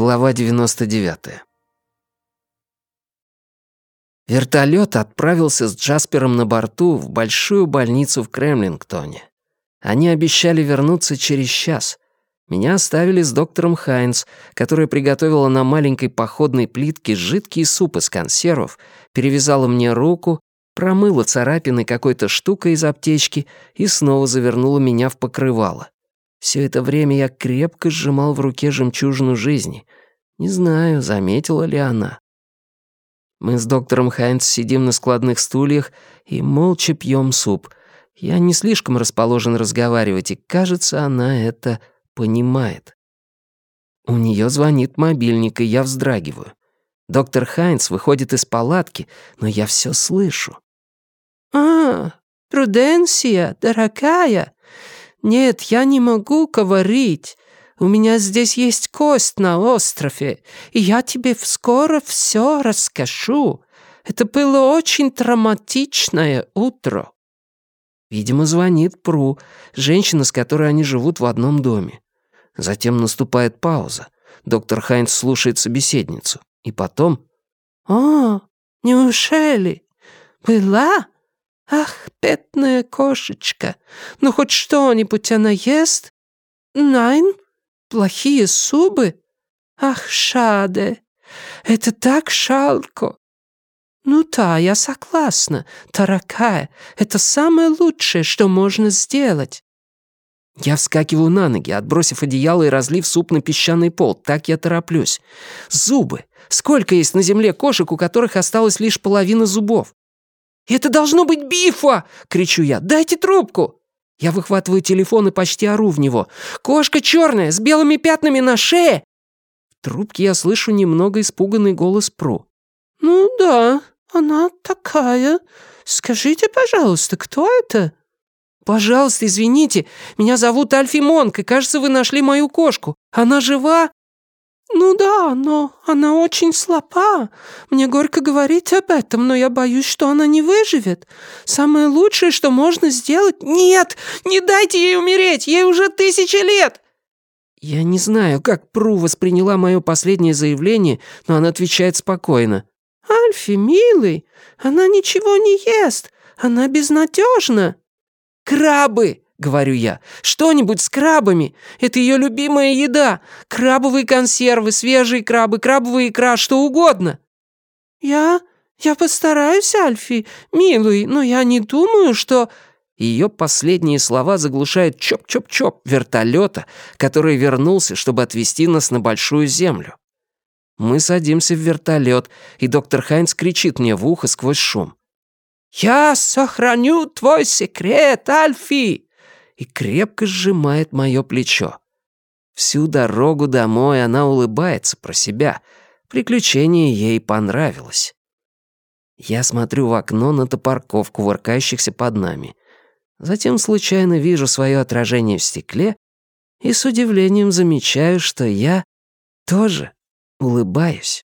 Глава 99. Вертолет отправился с Джаспером на борту в большую больницу в Кремлингтоне. Они обещали вернуться через час. Меня оставили с доктором Хайнс, которая приготовила на маленькой походной плитке жидкий суп из консервов, перевязала мне руку, промыла царапины какой-то штукой из аптечки и снова завернула меня в покрывало. Все это время я крепко сжимал в руке жемчужину жизни. Не знаю, заметила ли она. Мы с доктором Хайнц сидим на складных стульях и молча пьем суп. Я не слишком расположен разговаривать, и, кажется, она это понимает. У нее звонит мобильник, и я вздрагиваю. Доктор Хайнц выходит из палатки, но я все слышу. «А, Пруденсия, дорогая, «Нет, я не могу говорить. У меня здесь есть кость на острове, и я тебе скоро все расскажу. Это было очень травматичное утро». Видимо, звонит Пру, женщина, с которой они живут в одном доме. Затем наступает пауза. Доктор Хайнц слушает собеседницу. И потом... «О, неужели? Была? «Ах, бедная кошечка, ну хоть что-нибудь она ест?» «Найн? Плохие зубы? Ах, шаде, это так жалко!» «Ну да, я согласна, таракая, это самое лучшее, что можно сделать». Я вскакиваю на ноги, отбросив одеяло и разлив суп на песчаный пол. Так я тороплюсь. Зубы. Сколько есть на земле кошек, у которых осталась лишь половина зубов? «Это должно быть Бифа!» — кричу я. «Дайте трубку!» Я выхватываю телефон и почти ору в него. «Кошка черная, с белыми пятнами на шее!» В трубке я слышу немного испуганный голос Пру. «Ну да, она такая. Скажите, пожалуйста, кто это?» «Пожалуйста, извините, меня зовут Альфи Монк, и кажется, вы нашли мою кошку. Она жива?» «Ну да, но она очень слаба. Мне горько говорить об этом, но я боюсь, что она не выживет. Самое лучшее, что можно сделать...» «Нет! Не дайте ей умереть! Ей уже тысячи лет!» Я не знаю, как Пру восприняла мое последнее заявление, но она отвечает спокойно. «Альфи, милый, она ничего не ест. Она безнадежна». «Крабы!» Говорю я. «Что-нибудь с крабами! Это ее любимая еда! Крабовые консервы, свежие крабы, крабовая икра, что угодно!» «Я... я постараюсь, Альфи, милый, но я не думаю, что...» Ее последние слова заглушают чоп-чоп-чоп вертолета, который вернулся, чтобы отвезти нас на большую землю. Мы садимся в вертолет, и доктор Хайнц кричит мне в ухо сквозь шум. «Я сохраню твой секрет, Альфи!» И крепко сжимает мое плечо. Всю дорогу домой она улыбается про себя. Приключение ей понравилось. Я смотрю в окно на топорков, кувыркающихся под нами. Затем случайно вижу свое отражение в стекле и с удивлением замечаю, что я тоже улыбаюсь.